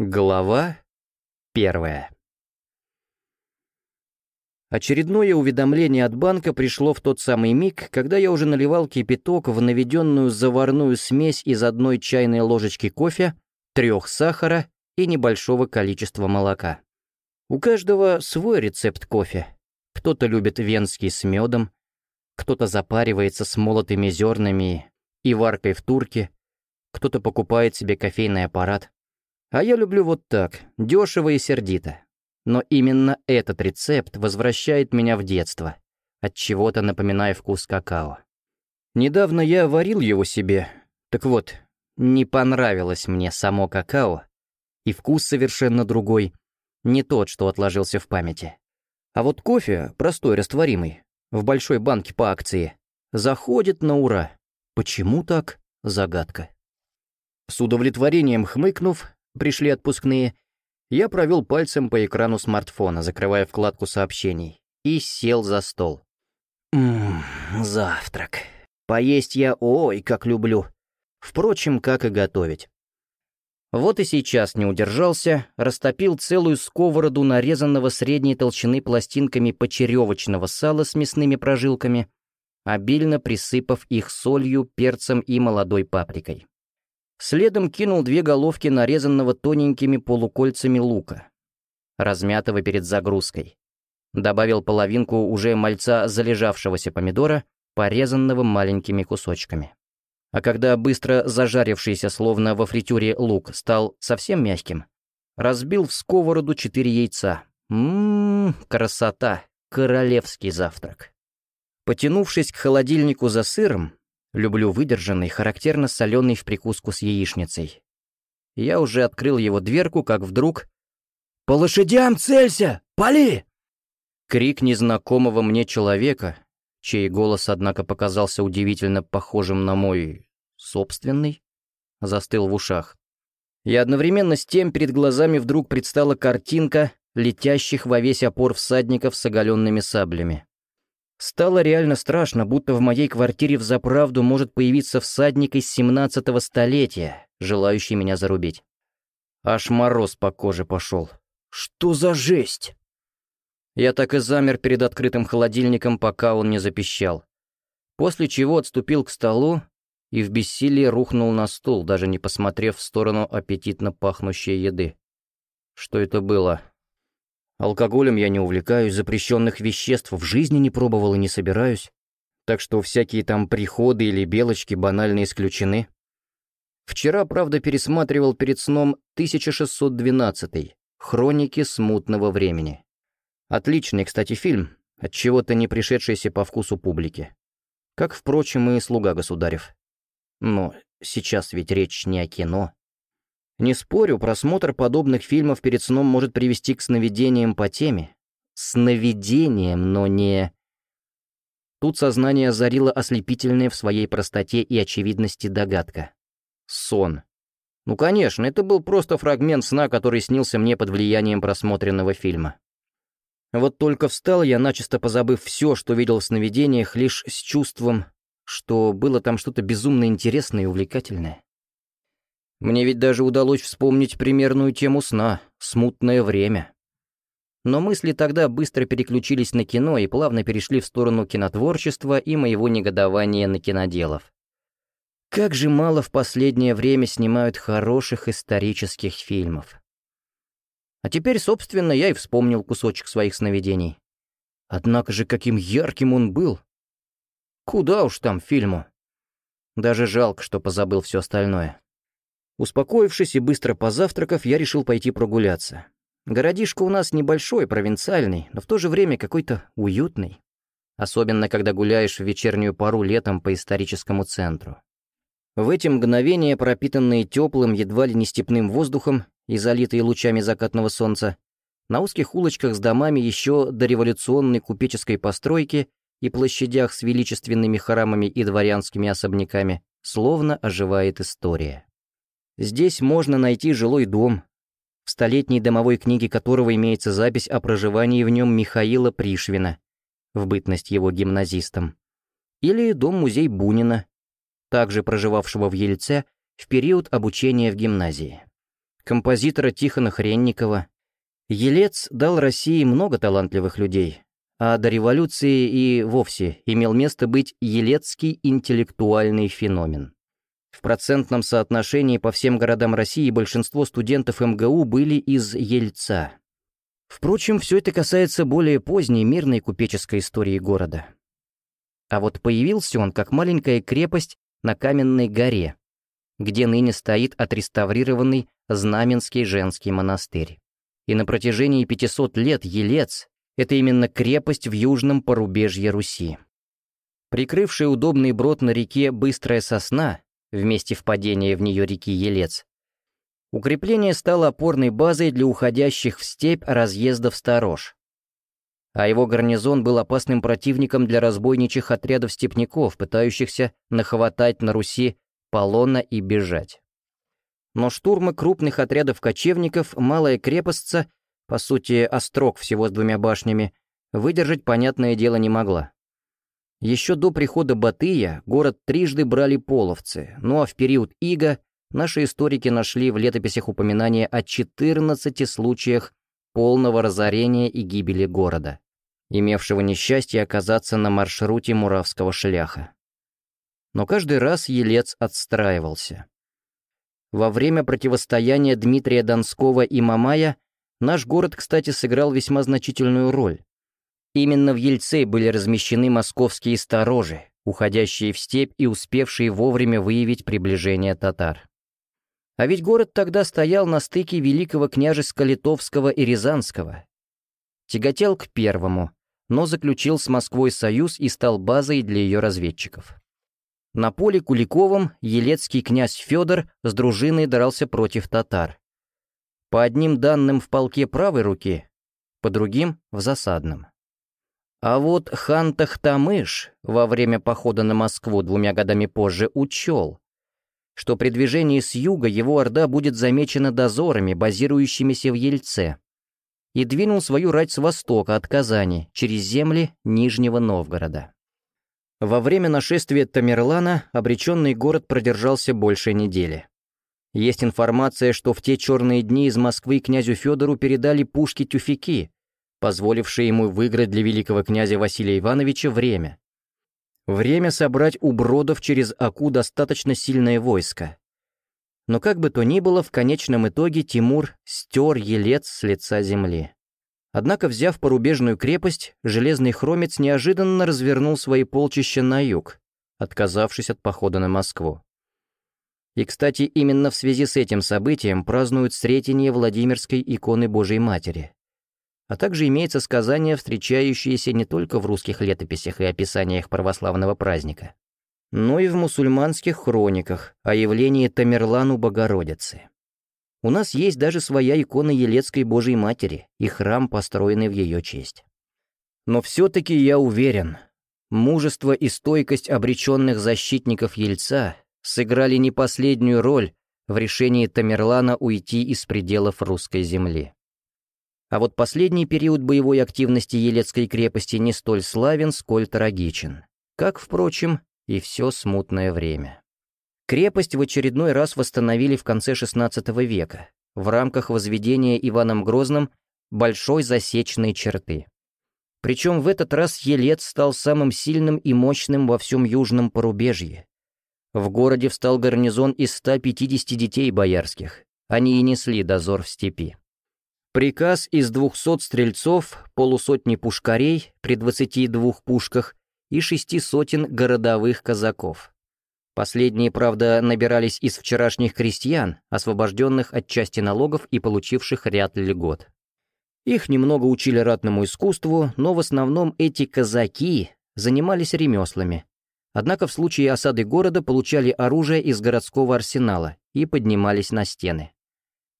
Глава первая Очередное уведомление от банка пришло в тот самый миг, когда я уже наливал кипяток в наведенную заварную смесь из одной чайной ложечки кофе, трех сахара и небольшого количества молока. У каждого свой рецепт кофе. Кто-то любит венский с медом, кто-то запаривается с молотыми зернами и варкой в турке, кто-то покупает себе кофейный аппарат, а я люблю вот так, дешево и сердито. Но именно этот рецепт возвращает меня в детство, от чего-то напоминая вкус какао. Недавно я варил его себе. Так вот, не понравилось мне само какао, и вкус совершенно другой, не тот, что отложился в памяти. А вот кофе, простой, растворимый, в большой банке по акции, заходит на ура. Почему так? Загадка. С удовлетворением хмыкнув, пришли отпускные, я провел пальцем по экрану смартфона, закрывая вкладку сообщений, и сел за стол. Ммм, завтрак. Поесть я ой, как люблю. Впрочем, как и готовить. Вот и сейчас не удержался, растопил целую сковороду нарезанного средней толщины пластинками почеревочного сала с мясными прожилками, обильно присыпав их солью, перцем и молодой паприкой. Следом кинул две головки нарезанного тоненькими полукольцами лука, размятого перед загрузкой. Добавил половинку уже мальца залежавшегося помидора, порезанного маленькими кусочками. А когда быстро зажарившийся, словно во фритюре, лук стал совсем мягким, разбил в сковороду четыре яйца. Ммм, красота, королевский завтрак. Потянувшись к холодильнику за сыром, Люблю выдержанный, характерно соленый в прикуску с яичницей. Я уже открыл его дверку, как вдруг... «По лошадям целься! Пали!» Крик незнакомого мне человека, чей голос, однако, показался удивительно похожим на мой... собственный, застыл в ушах. И одновременно с тем перед глазами вдруг предстала картинка летящих во весь опор всадников с оголенными саблями. Стало реально страшно, будто в моей квартире взаправду может появиться всадник из 17-го столетия, желающий меня зарубить. Аж мороз по коже пошел. Что за жесть? Я так и замер перед открытым холодильником, пока он не запищал. После чего отступил к столу и в бессилии рухнул на стул, даже не посмотрев в сторону аппетитно пахнущей еды. Что это было? Алкоголем я не увлекаюсь, запрещенных веществ в жизни не пробовал и не собираюсь, так что всякие там приходы или белочки банально исключены. Вчера, правда, пересматривал перед сном 1612 «Хроники смутного времени». Отличный, кстати, фильм, от чего то не пришедшийся по вкусу публики. Как, впрочем, и «Слуга государев». Но сейчас ведь речь не о кино, не спорю, просмотр подобных фильмов перед сном может привести к сновидениям по теме. Сновидением, но не... Тут сознание озарило ослепительное в своей простоте и очевидности догадка. Сон. Ну, конечно, это был просто фрагмент сна, который снился мне под влиянием просмотренного фильма. Вот только встал я, начисто позабыв все, что видел в сновидениях, лишь с чувством, что было там что-то безумно интересное и увлекательное. Мне ведь даже удалось вспомнить примерную тему сна — смутное время. Но мысли тогда быстро переключились на кино и плавно перешли в сторону кинотворчества и моего негодования на киноделов. Как же мало в последнее время снимают хороших исторических фильмов. А теперь, собственно, я и вспомнил кусочек своих сновидений. Однако же каким ярким он был. Куда уж там фильму. Даже жалко, что позабыл все остальное. Успокоившись и быстро позавтракав, я решил пойти прогуляться. Городишко у нас небольшой, провинциальный, но в то же время какой-то уютный. Особенно, когда гуляешь в вечернюю пару летом по историческому центру. В эти мгновения, пропитанные теплым, едва ли не степным воздухом и залитые лучами закатного солнца, на узких улочках с домами еще до революционной купеческой постройки и площадях с величественными храмами и дворянскими особняками словно оживает история. Здесь можно найти жилой дом, в столетней домовой книге которого имеется запись о проживании в нем Михаила Пришвина, в бытность его гимназистом. Или дом-музей Бунина, также проживавшего в Ельце в период обучения в гимназии. композитора Тихона Хренникова. Елец дал России много талантливых людей, а до революции и вовсе имел место быть елецкий интеллектуальный феномен. В процентном соотношении по всем городам России большинство студентов МГУ были из Ельца. Впрочем, все это касается более поздней мирной купеческой истории города. А вот появился он как маленькая крепость на каменной горе, где ныне стоит отреставрированный Знаменский женский монастырь. И на протяжении 500 лет Елец — это именно крепость в южном порубежье Руси. Прикрывшая удобный брод на реке Быстрая Сосна, вместе впадения в нее реки Елец, укрепление стало опорной базой для уходящих в степь разъездов сторож. А его гарнизон был опасным противником для разбойничьих отрядов степняков, пытающихся нахватать на Руси полона и бежать. Но штурмы крупных отрядов кочевников малая крепостца, по сути, острог всего с двумя башнями, выдержать, понятное дело, не могла. Еще до прихода Батыя город трижды брали половцы, ну а в период Ига наши историки нашли в летописях упоминания о 14 случаях полного разорения и гибели города, имевшего несчастье оказаться на маршруте Муравского шляха. Но каждый раз Елец отстраивался. Во время противостояния Дмитрия Донского и Мамая наш город, кстати, сыграл весьма значительную роль. Именно в Ельце были размещены московские сторожи, уходящие в степь и успевшие вовремя выявить приближение татар. А ведь город тогда стоял на стыке Великого княжества Литовского и Рязанского. Тяготел к первому, но заключил с Москвой союз и стал базой для ее разведчиков. На поле Куликовом елецкий князь Федор с дружиной дрался против татар. По одним данным в полке правой руки, по другим — в засадном. А вот хан Тахтамыш во время похода на Москву двумя годами позже учел, что при движении с юга его орда будет замечена дозорами, базирующимися в Ельце, и двинул свою рать с востока от Казани через земли Нижнего Новгорода. Во время нашествия Тамерлана обреченный город продержался больше недели. Есть информация, что в те черные дни из Москвы князю Федору передали пушки-тюфяки, позволившие ему выиграть для великого князя Василия Ивановича время. Время собрать у Бродов через Аку достаточно сильное войско. Но как бы то ни было, в конечном итоге Тимур стер Елец с лица земли. Однако, взяв порубежную крепость, железный хромец неожиданно развернул свои полчища на юг, отказавшись от похода на Москву. И, кстати, именно в связи с этим событием празднуют Сретение Владимирской иконы Божией Матери. А также имеется сказание, встречающееся не только в русских летописях и описаниях православного праздника, но и в мусульманских хрониках о явлении Тамерлану Богородицы. У нас есть даже своя икона Елецкой Божьей Матери и храм, построенный в ее честь. Но все-таки я уверен, мужество и стойкость обреченных защитников Ельца сыграли не последнюю роль в решении Тамерлана уйти из пределов русской земли. А вот последний период боевой активности Елецкой крепости не столь славен, сколь трагичен, как, впрочем, и все смутное время. Крепость в очередной раз восстановили в конце XVI века в рамках возведения Иваном Грозным большой засечной черты. Причем в этот раз Елец стал самым сильным и мощным во всем южном порубежье. В городе встал гарнизон из 150 детей боярских, они и несли дозор в степи. Приказ из 200 стрельцов, полусотни пушкарей при 22 пушках и шести сотен городовых казаков. Последние, правда, набирались из вчерашних крестьян, освобожденных от части налогов и получивших ряд льгот. Их немного учили ратному искусству, но в основном эти казаки занимались ремеслами. Однако в случае осады города получали оружие из городского арсенала и поднимались на стены.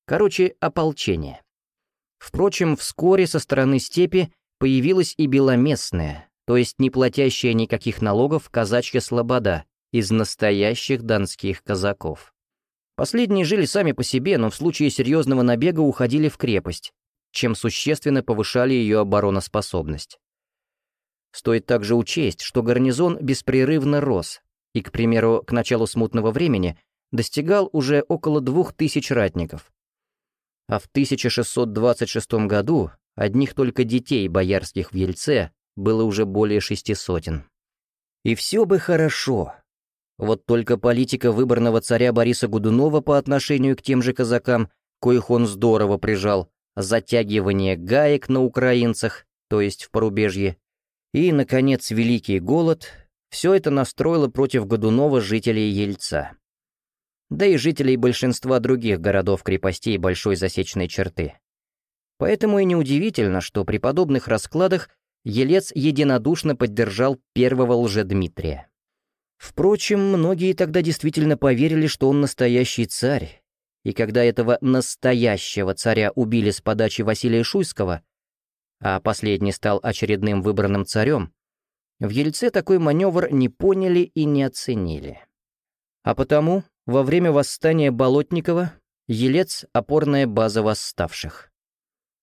Короче, ополчение. Впрочем, вскоре со стороны степи появилась и беломестная, то есть не платящая никаких налогов казачья слобода, из настоящих донских казаков. Последние жили сами по себе, но в случае серьезного набега уходили в крепость, чем существенно повышали ее обороноспособность. Стоит также учесть, что гарнизон беспрерывно рос, и, к примеру, к началу смутного времени достигал уже около двух тысяч ратников. А в 1626 году одних только детей боярских в Ельце было уже более шести сотен. И все бы хорошо. Вот только политика выборного царя Бориса Годунова по отношению к тем же казакам, коих он здорово прижал, затягивание гаек на украинцах, то есть в порубежье, и, наконец, Великий Голод, все это настроило против Годунова жителей Ельца. Да и жителей большинства других городов-крепостей Большой Засечной черты. Поэтому и неудивительно, что при подобных раскладах Елец единодушно поддержал первого лжедмитрия. Впрочем, многие тогда действительно поверили, что он настоящий царь, и когда этого настоящего царя убили с подачи Василия Шуйского, а последний стал очередным выбранным царем, в Ельце такой маневр не поняли и не оценили. А потому во время восстания Болотникова Елец — опорная база восставших.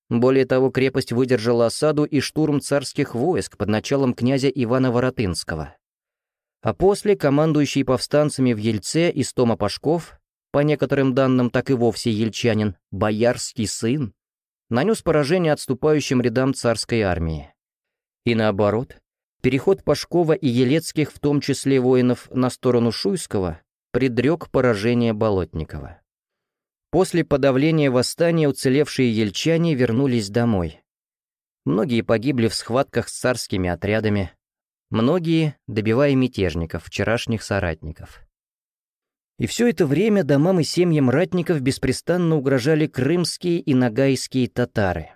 Более того, крепость выдержала осаду и штурм царских войск под началом князя Ивана Воротынского. А после командующий повстанцами в Ельце Истома Пашков, по некоторым данным так и вовсе ельчанин, боярский сын, нанес поражение отступающим рядам царской армии. И наоборот, переход Пашкова и Елецких, в том числе воинов, на сторону Шуйского, предрек поражение Болотникова. После подавления восстания уцелевшие ельчане вернулись домой. Многие погибли в схватках с царскими отрядами, многие добивая мятежников, вчерашних соратников. И все это время домам и семьям ратников беспрестанно угрожали крымские и нагайские татары.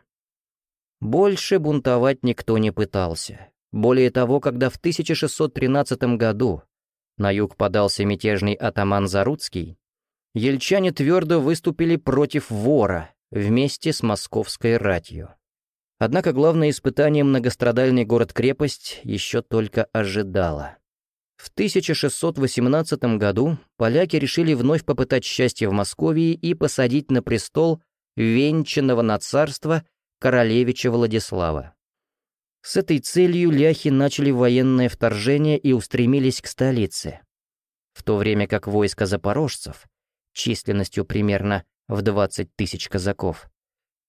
Больше бунтовать никто не пытался. Более того, когда в 1613 году на юг подался мятежный атаман Заруцкий, ельчане твердо выступили против вора вместе с московской ратью. Однако главное испытание многострадальный город-крепость еще только ожидало. В 1618 году поляки решили вновь попытать счастье в Москве и посадить на престол венчанного на царство королевича Владислава. С этой целью ляхи начали военное вторжение и устремились к столице. В то время как войско запорожцев, численностью примерно в 20 тысяч казаков,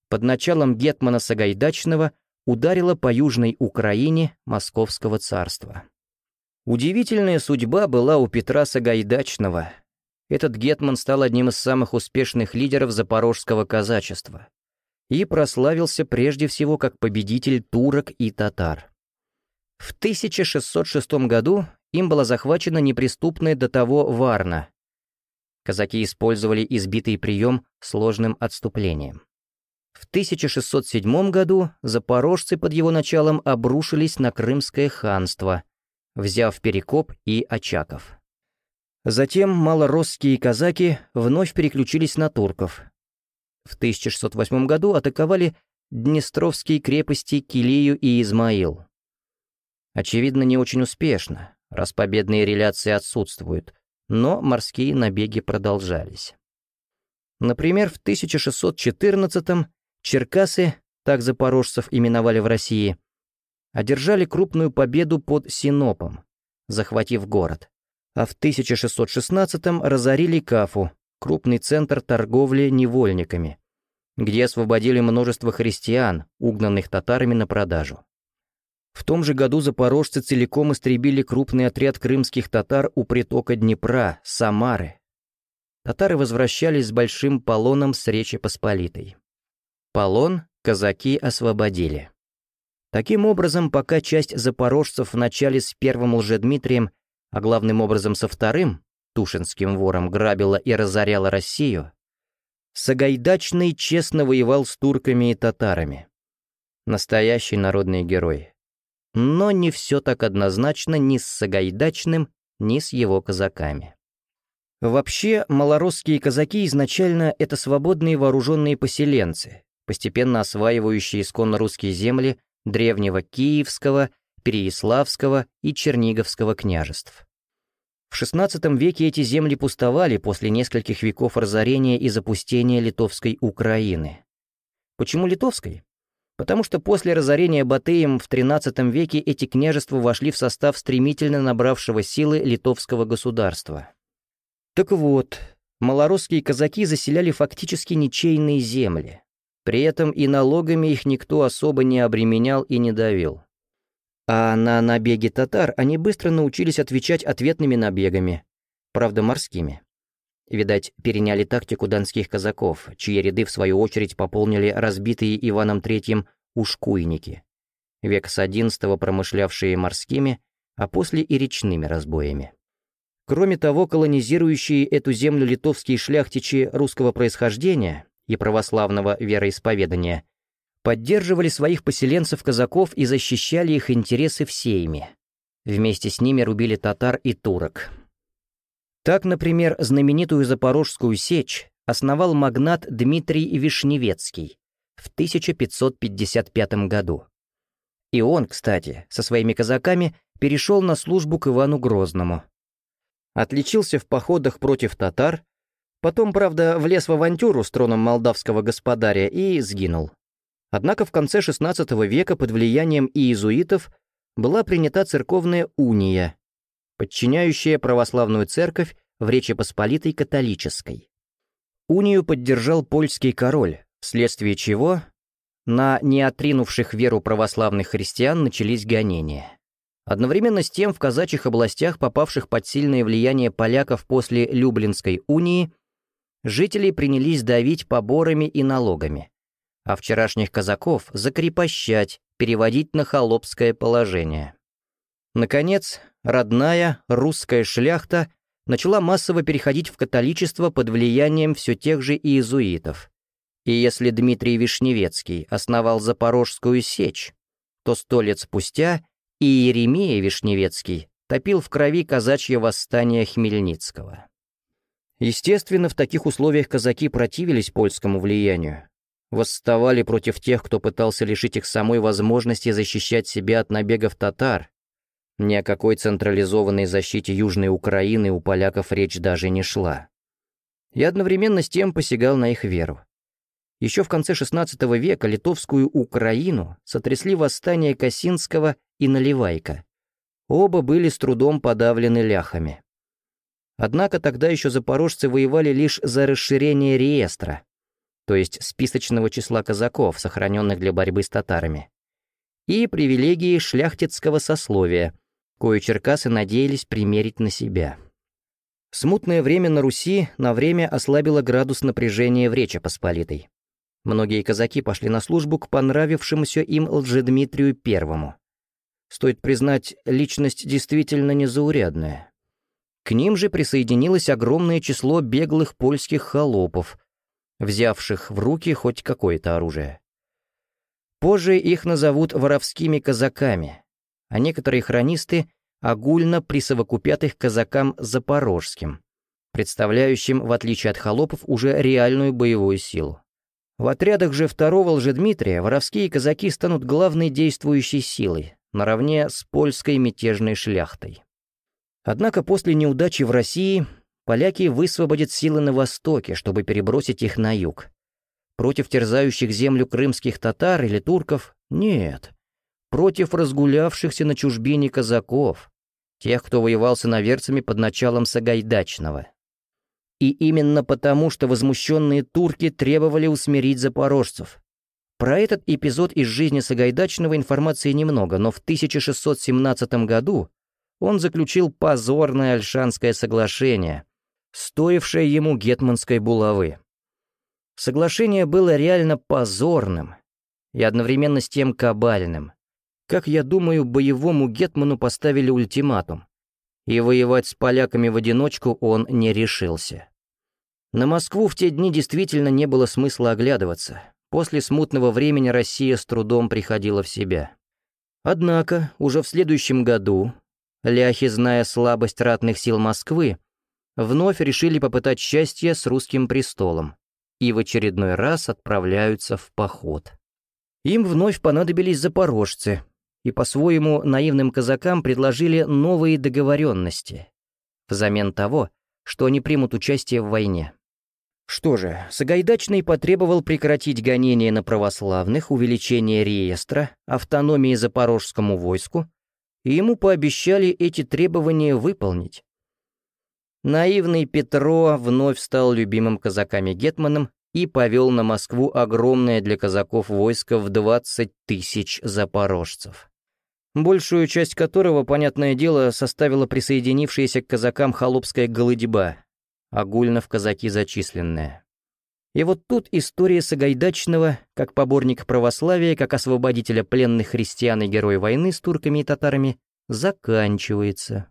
под началом Гетмана Сагайдачного ударило по южной Украине Московского царства. Удивительная судьба была у Петра Сагайдачного. Этот гетман стал одним из самых успешных лидеров запорожского казачества и прославился прежде всего как победитель турок и татар. В 1606 году им была захвачена неприступная до того Варна. Казаки использовали избитый прием сложным отступлением. В 1607 году запорожцы под его началом обрушились на Крымское ханство – взяв Перекоп и Очаков. Затем малоросские казаки вновь переключились на турков. В 1608 году атаковали Днестровские крепости Килию и Измаил. Очевидно, не очень успешно, раз победные реляции отсутствуют, но морские набеги продолжались. Например, в 1614-м Черкасы, так запорожцев именовали в России, одержали крупную победу под Синопом, захватив город, а в 1616-м разорили Кафу, крупный центр торговли невольниками, где освободили множество христиан, угнанных татарами на продажу. В том же году запорожцы целиком истребили крупный отряд крымских татар у притока Днепра, Самары. Татары возвращались с большим полоном с Речи Посполитой. Полон казаки освободили. Таким образом, пока часть запорожцев в начале с первым лжедмитрием, а главным образом со вторым, Тушинским вором, грабила и разоряла Россию, Сагайдачный честно воевал с турками и татарами. Настоящий народный герой. Но не все так однозначно ни с Сагайдачным, ни с его казаками. Вообще, малоросские казаки изначально это свободные вооруженные поселенцы, постепенно осваивающие исконно русские земли древнего Киевского, Переяславского и Черниговского княжеств. В XVI веке эти земли пустовали после нескольких веков разорения и запустения литовской Украины. Почему литовской? Потому что после разорения Батыем в XIII веке эти княжества вошли в состав стремительно набравшего силы литовского государства. Так вот, малоросские казаки заселяли фактически ничейные земли. При этом и налогами их никто особо не обременял и не давил. А на набеги татар они быстро научились отвечать ответными набегами, правда морскими. Видать, переняли тактику донских казаков, чьи ряды, в свою очередь, пополнили разбитые Иваном III ушкуйники, век с XI промышлявшие морскими, а после и речными разбоями. Кроме того, колонизирующие эту землю литовские шляхтичи русского происхождения и православного вероисповедания поддерживали своих поселенцев-казаков и защищали их интересы всеми. Вместе с ними рубили татар и турок. Так, например, знаменитую Запорожскую сечь основал магнат Дмитрий Вишневецкий в 1555 году. И он, кстати, со своими казаками перешел на службу к Ивану Грозному. Отличился в походах против татар, потом, правда, влез в авантюру с троном молдавского господаря и сгинул. Однако в конце XVI века под влиянием иезуитов была принята церковная уния, подчиняющая православную церковь в Речи Посполитой католической. Унию поддержал польский король, вследствие чего на неотринувших веру православных христиан начались гонения. Одновременно с тем в казачьих областях, попавших под сильное влияние поляков после Люблинской унии, жители принялись давить поборами и налогами, а вчерашних казаков закрепощать, переводить на холопское положение. Наконец, родная русская шляхта начала массово переходить в католичество под влиянием все тех же иезуитов. И если Дмитрий Вишневецкий основал Запорожскую сечь, то сто лет спустя и Еремея Вишневецкий топил в крови казачье восстание Хмельницкого. Естественно, в таких условиях казаки противились польскому влиянию, восставали против тех, кто пытался лишить их самой возможности защищать себя от набегов татар. Ни о какой централизованной защите Южной Украины у поляков речь даже не шла. И одновременно с тем посягал на их веру. Еще в конце XVI века литовскую Украину сотрясли восстания Косинского и Наливайка. Оба были с трудом подавлены ляхами. Однако тогда еще запорожцы воевали лишь за расширение реестра, то есть списочного числа казаков, сохраненных для борьбы с татарами, и привилегии шляхтицкого сословия, кое черкасы надеялись примерить на себя. Смутное время на Руси на время ослабило градус напряжения в Речи Посполитой. Многие казаки пошли на службу к понравившемуся им Лжедмитрию Первому. Стоит признать, личность действительно незаурядная. К ним же присоединилось огромное число беглых польских холопов, взявших в руки хоть какое-то оружие. Позже их назовут воровскими казаками, а некоторые хронисты огульно присовокупят их казакам запорожским, представляющим, в отличие от холопов, уже реальную боевую силу. В отрядах же второго Лжедмитрия воровские казаки станут главной действующей силой, наравне с польской мятежной шляхтой. Однако после неудачи в России поляки высвободят силы на востоке, чтобы перебросить их на юг. Против терзающих землю крымских татар или турков — нет. Против разгулявшихся на чужбине казаков, тех, кто воевал с иноверцами под началом Сагайдачного. И именно потому, что возмущенные турки требовали усмирить запорожцев. Про этот эпизод из жизни Сагайдачного информации немного, но в 1617 году он заключил позорное Альшанское соглашение, стоившее ему гетманской булавы. Соглашение было реально позорным и одновременно с тем кабальным. Как я думаю, боевому гетману поставили ультиматум, и воевать с поляками в одиночку он не решился. На Москву в те дни действительно не было смысла оглядываться. После смутного времени Россия с трудом приходила в себя. Однако, уже в следующем году, ляхи, зная слабость ратных сил Москвы, вновь решили попытать счастье с русским престолом и в очередной раз отправляются в поход. Им вновь понадобились запорожцы, и по-своему наивным казакам предложили новые договоренности, взамен того, что они примут участие в войне. Что же, Сагайдачный потребовал прекратить гонения на православных, увеличение реестра, автономии запорожскому войску, и ему пообещали эти требования выполнить. Наивный Петро вновь стал любимым казаками-гетманом и повел на Москву огромное для казаков войско в 20 тысяч запорожцев. Большую часть которого, понятное дело, составила присоединившаяся к казакам холопская голыдьба, огульно в казаки зачисленная. И вот тут история Сагайдачного, как поборник православия, как освободителя пленных христиан и героя войны с турками и татарами, заканчивается.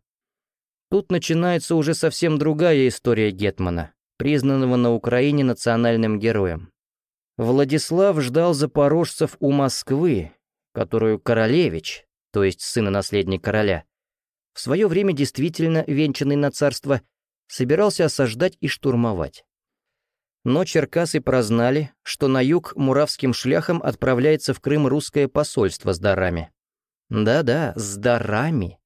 Тут начинается уже совсем другая история Гетмана, признанного на Украине национальным героем. Владислав ждал запорожцев у Москвы, которую королевич, то есть сын и наследник короля, в свое время действительно венчанный на царство, собирался осаждать и штурмовать. Но черкасы прознали, что на юг муравским шляхом отправляется в Крым русское посольство с дарами. Да-да, с дарами.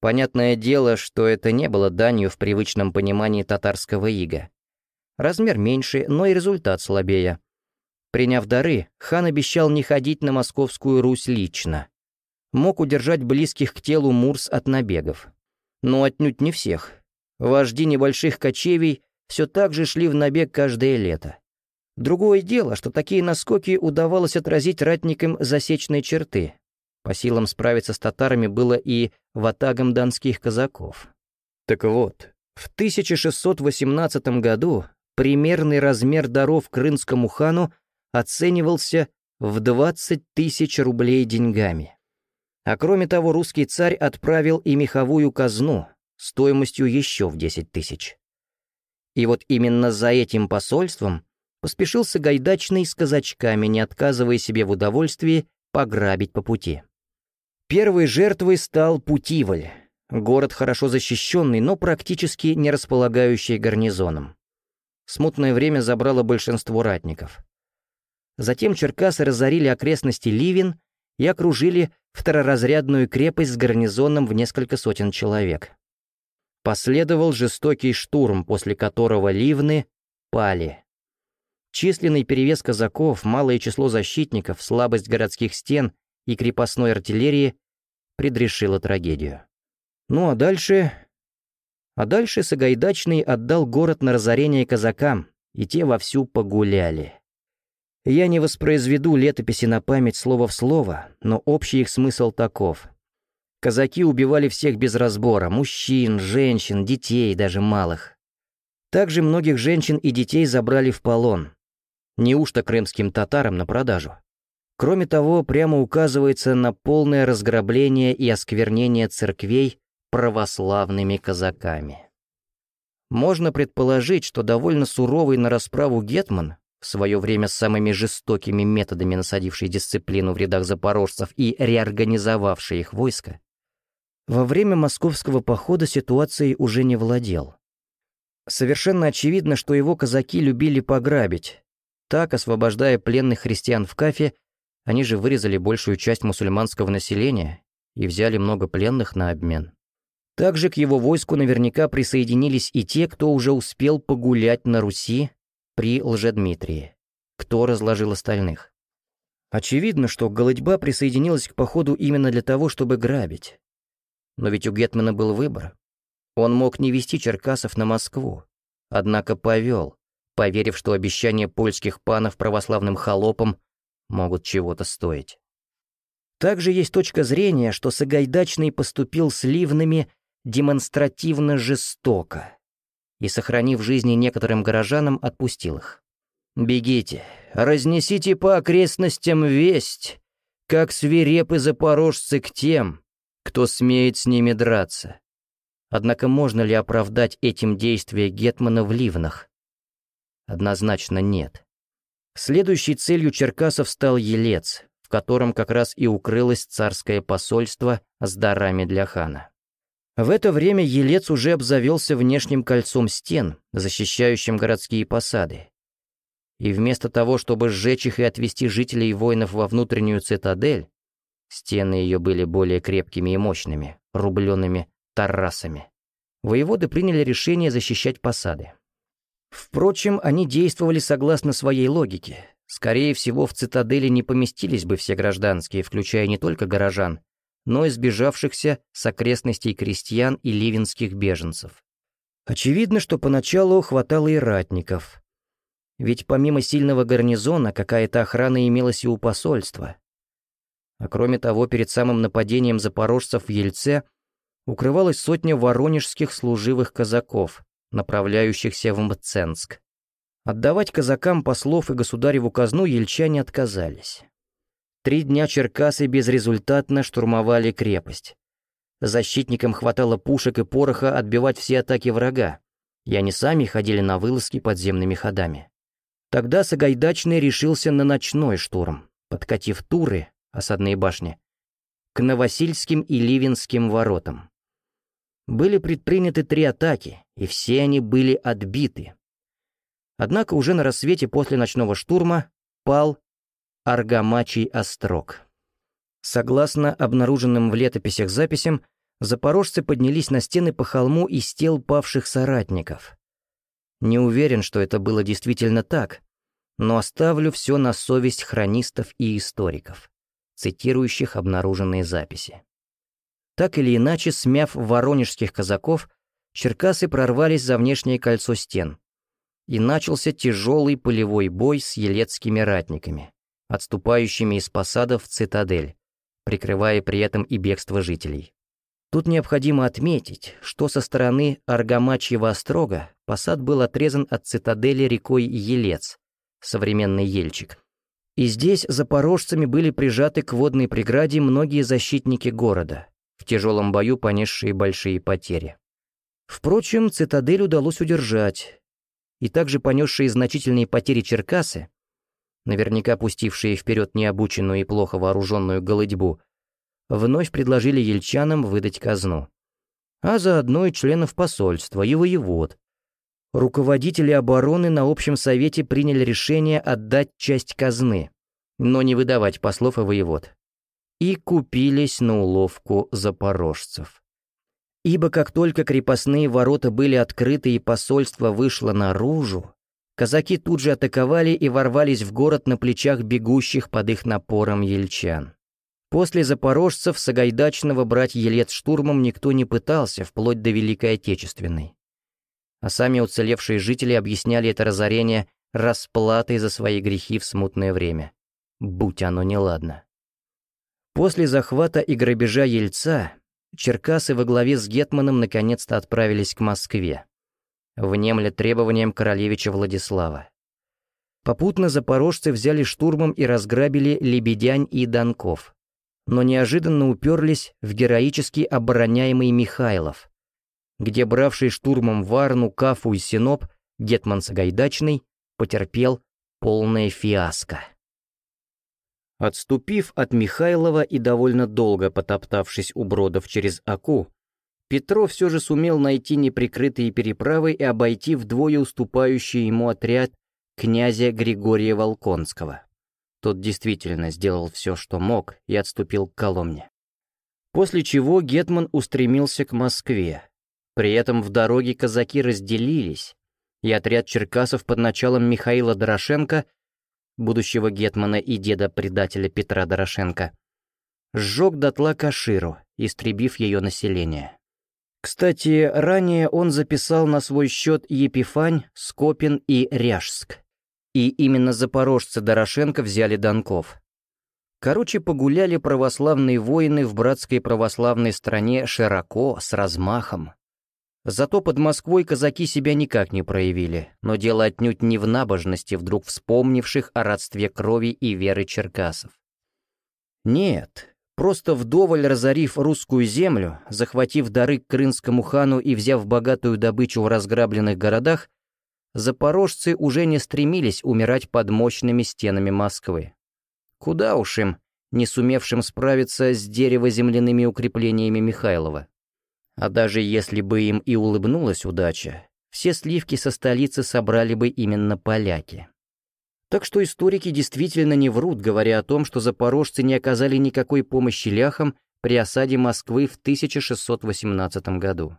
Понятное дело, что это не было данью в привычном понимании татарского ига. Размер меньше, но и результат слабее. Приняв дары, хан обещал не ходить на московскую Русь лично. Мог удержать близких к телу Мурс от набегов. Но отнюдь не всех. Вожди небольших кочевий все так же шли в набег каждое лето. Другое дело, что такие наскоки удавалось отразить ратникам засечной черты. По силам справиться с татарами было и ватагам донских казаков. Так вот, в 1618 году примерный размер даров крымскому хану оценивался в 20 тысяч рублей деньгами. А кроме того, русский царь отправил и меховую казну стоимостью еще в 10 тысяч. И вот именно за этим посольством поспешил Сагайдачный с казачками, не отказывая себе в удовольствии пограбить по пути. Первой жертвой стал Путиваль, город хорошо защищенный, но практически не располагающий гарнизоном. Смутное время забрало большинство ратников. Затем черкасы разорили окрестности Ливен и окружили второразрядную крепость с гарнизоном в несколько сотен человек. Последовал жестокий штурм, после которого ливны пали. Численный перевес казаков, малое число защитников, слабость городских стен и крепостной артиллерии предрешила трагедию. Ну а дальше... А дальше Сагайдачный отдал город на разорение казакам, и те вовсю погуляли. Я не воспроизведу летописи на память слово в слово, но общий их смысл таков. Казаки убивали всех без разбора, мужчин, женщин, детей, даже малых. Также многих женщин и детей забрали в полон. Неужто крымским татарам на продажу? Кроме того, прямо указывается на полное разграбление и осквернение церквей православными казаками. Можно предположить, что довольно суровый на расправу Гетман, в свое время самыми жестокими методами насадивший дисциплину в рядах запорожцев и реорганизовавший их войско, во время московского похода ситуацией уже не владел. Совершенно очевидно, что его казаки любили пограбить. Так, освобождая пленных христиан в Кафе, они же вырезали большую часть мусульманского населения и взяли много пленных на обмен. Также к его войску наверняка присоединились и те, кто уже успел погулять на Руси при Лжедмитрии, кто разложил остальных. Очевидно, что Голодьба присоединилась к походу именно для того, чтобы грабить. Но ведь у Гетмана был выбор. Он мог не вести черкасов на Москву, однако повел, поверив, что обещания польских панов православным холопам могут чего-то стоить. Также есть точка зрения, что Сагайдачный поступил с ливными демонстративно жестоко и, сохранив жизни некоторым горожанам, отпустил их. «Бегите, разнесите по окрестностям весть, как свирепы запорожцы к тем, кто смеет с ними драться. Однако можно ли оправдать этим действия Гетмана в Ливнах? Однозначно нет. Следующей целью черкасов стал Елец, в котором как раз и укрылось царское посольство с дарами для хана. В это время Елец уже обзавелся внешним кольцом стен, защищающим городские посады. И вместо того, чтобы сжечь их и отвести жителей и воинов во внутреннюю цитадель, Стены ее были более крепкими и мощными, рубленными таррасами. Воеводы приняли решение защищать посады. Впрочем, они действовали согласно своей логике. Скорее всего, в цитадели не поместились бы все гражданские, включая не только горожан, но и сбежавшихся с окрестностей крестьян и ливенских беженцев. Очевидно, что поначалу хватало и ратников. Ведь помимо сильного гарнизона, какая-то охрана имелась и у посольства. А кроме того, перед самым нападением запорожцев в Ельце укрывалась сотня воронежских служивых казаков, направляющихся в Мценск. Отдавать казакам послов и государеву казну ельчане отказались. Три дня черкасы безрезультатно штурмовали крепость. Защитникам хватало пушек и пороха отбивать все атаки врага, и они сами ходили на вылазки подземными ходами. Тогда Сагайдачный решился на ночной штурм, подкатив туры, осадные башни, к Новосильским и Ливенским воротам. Были предприняты три атаки, и все они были отбиты. Однако уже на рассвете после ночного штурма пал Аргамачий острог. Согласно обнаруженным в летописях записям, запорожцы поднялись на стены по холму из тел павших соратников. Не уверен, что это было действительно так, но оставлю все на совесть хронистов и историков, цитирующих обнаруженные записи. Так или иначе, смяв воронежских казаков, черкасы прорвались за внешнее кольцо стен, и начался тяжелый полевой бой с елецкими ратниками, отступающими из посадов в цитадель, прикрывая при этом и бегство жителей. Тут необходимо отметить, что со стороны Аргамачьего острога посад был отрезан от цитадели рекой Елец, современный Ельчик. И здесь запорожцами были прижаты к водной преграде многие защитники города, в тяжелом бою понесшие большие потери. Впрочем, цитадель удалось удержать, и также понесшие значительные потери Черкасы наверняка пустившие вперед необученную и плохо вооруженную голодьбу, вновь предложили ельчанам выдать казну. А заодно и членов посольства, и воевод. Руководители обороны на общем совете приняли решение отдать часть казны, но не выдавать послов и воевод. И купились на уловку запорожцев. Ибо как только крепостные ворота были открыты и посольство вышло наружу, Казаки тут же атаковали и ворвались в город на плечах бегущих под их напором ельчан. После запорожцев Сагайдачного брать Елец штурмом никто не пытался, вплоть до Великой Отечественной. А сами уцелевшие жители объясняли это разорение расплатой за свои грехи в смутное время. Будь оно неладно. После захвата и грабежа Ельца, Черкасы во главе с Гетманом наконец-то отправились к Москве внемля требованиям королевича Владислава. Попутно запорожцы взяли штурмом и разграбили Лебедянь и Донков, но неожиданно уперлись в героически обороняемый Михайлов, где бравший штурмом Варну, Кафу и Синоп Гетман Сагайдачный потерпел полное фиаско. Отступив от Михайлова и довольно долго потоптавшись у бродов через Аку, Петро все же сумел найти неприкрытые переправы и обойти вдвое уступающий ему отряд князя Григория Волконского. Тот действительно сделал все, что мог, и отступил к Коломне. После чего Гетман устремился к Москве. При этом в дороге казаки разделились, и отряд черкасов под началом Михаила Дорошенко, будущего Гетмана и деда-предателя Петра Дорошенко, сжег дотла Каширу, истребив ее население. Кстати, ранее он записал на свой счет Епифань, Скопин и Ряжск. И именно запорожцы Дорошенко взяли Донков. Короче, погуляли православные воины в братской православной стране широко, с размахом. Зато под Москвой казаки себя никак не проявили, но дело отнюдь не в набожности вдруг вспомнивших о родстве крови и веры черкасов. Нет, Просто вдоволь разорив русскую землю, захватив дары к крымскому хану и взяв богатую добычу в разграбленных городах, запорожцы уже не стремились умирать под мощными стенами Москвы. Куда уж им, не сумевшим справиться с дерево-земляными укреплениями Михайлова. А даже если бы им и улыбнулась удача, все сливки со столицы собрали бы именно поляки. Так что историки действительно не врут, говоря о том, что запорожцы не оказали никакой помощи ляхам при осаде Москвы в 1618 году.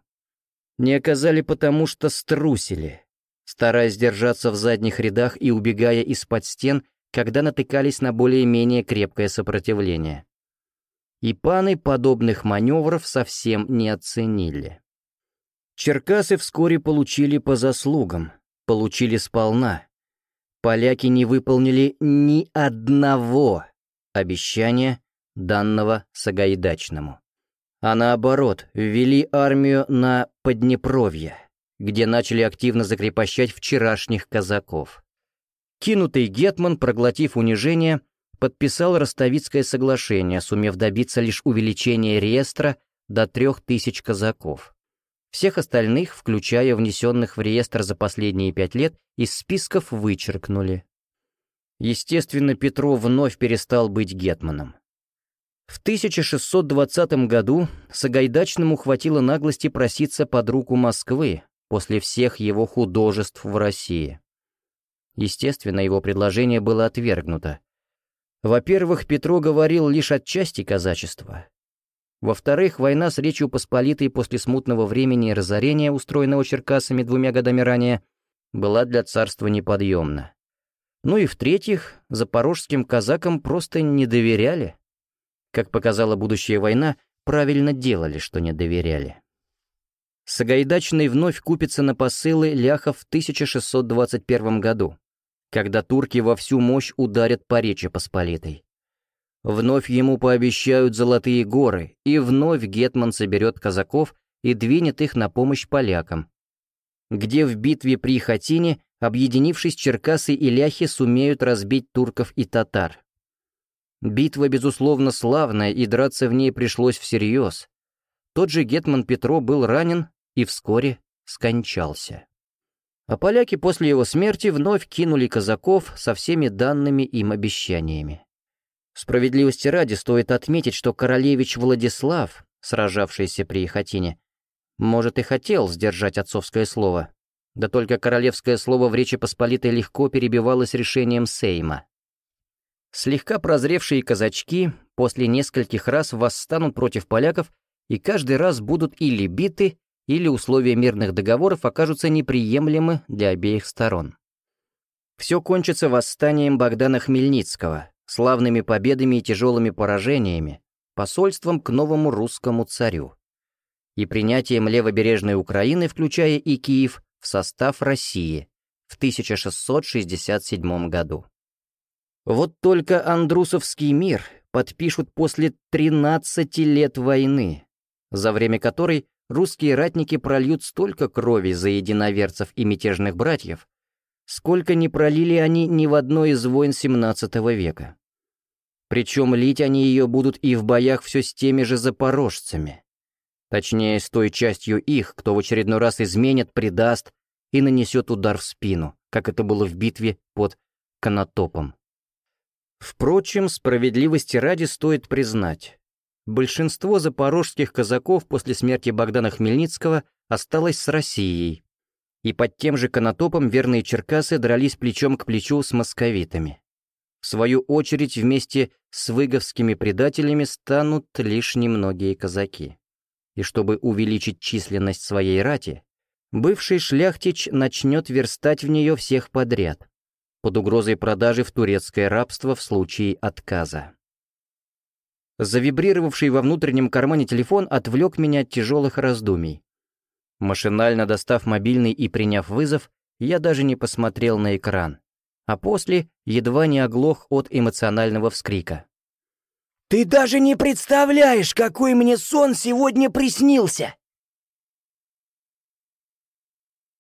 Не оказали потому, что струсили, стараясь держаться в задних рядах и убегая из-под стен, когда натыкались на более-менее крепкое сопротивление. И паны подобных маневров совсем не оценили. Черкасы вскоре получили по заслугам, получили сполна. Поляки не выполнили ни одного обещания, данного Сагайдачному. А наоборот, ввели армию на Поднепровье, где начали активно закрепощать вчерашних казаков. Кинутый Гетман, проглотив унижение, подписал Ростовицкое соглашение, сумев добиться лишь увеличения реестра до трех тысяч казаков. Всех остальных, включая внесенных в реестр за последние пять лет, из списков вычеркнули. Естественно, Петров вновь перестал быть гетманом. В 1620 году Сагайдачному хватило наглости проситься под руку Москвы после всех его художеств в России. Естественно, его предложение было отвергнуто. Во-первых, Петро говорил лишь отчасти казачества. Во-вторых, война с Речью Посполитой после смутного времени разорения, устроенного черкасами двумя годами ранее, была для царства неподъемна. Ну и в-третьих, запорожским казакам просто не доверяли. Как показала будущая война, правильно делали, что не доверяли. Сагайдачный вновь купится на посылы ляхов в 1621 году когда турки во всю мощь ударят по Речи Посполитой. Вновь ему пообещают золотые горы, и вновь Гетман соберет казаков и двинет их на помощь полякам, где в битве при Хатине, объединившись Черкасы и Ляхи, сумеют разбить турков и татар. Битва, безусловно, славная, и драться в ней пришлось всерьез. Тот же Гетман Петро был ранен и вскоре скончался. А поляки после его смерти вновь кинули казаков со всеми данными им обещаниями. Справедливости ради стоит отметить, что королевич Владислав, сражавшийся при Ихатине, может и хотел сдержать отцовское слово, да только королевское слово в Речи Посполитой легко перебивалось решением Сейма. Слегка прозревшие казачки после нескольких раз восстанут против поляков и каждый раз будут или биты, или условия мирных договоров окажутся неприемлемы для обеих сторон. Все кончится восстанием Богдана Хмельницкого, славными победами и тяжелыми поражениями, посольством к новому русскому царю и принятием левобережной Украины, включая и Киев, в состав России в 1667 году. Вот только Андрусовский мир подпишут после 13 лет войны, за время которой русские ратники прольют столько крови за единоверцев и мятежных братьев, сколько не пролили они ни в одной из войн XVII века. Причем лить они ее будут и в боях все с теми же запорожцами. Точнее, с той частью их, кто в очередной раз изменит, предаст и нанесет удар в спину, как это было в битве под Конотопом. Впрочем, справедливости ради стоит признать, Большинство запорожских казаков после смерти Богдана Хмельницкого осталось с Россией, и под тем же конотопом верные черкасы дрались плечом к плечу с московитами. В свою очередь, вместе с выговскими предателями станут лишь немногие казаки. И чтобы увеличить численность своей рати, бывший шляхтич начнет верстать в нее всех подряд, под угрозой продажи в турецкое рабство в случае отказа. Завибрировавший во внутреннем кармане телефон отвлек меня от тяжелых раздумий. Машинально достав мобильный и приняв вызов, я даже не посмотрел на экран, а после едва не оглох от эмоционального вскрика. «Ты даже не представляешь, какой мне сон сегодня приснился!»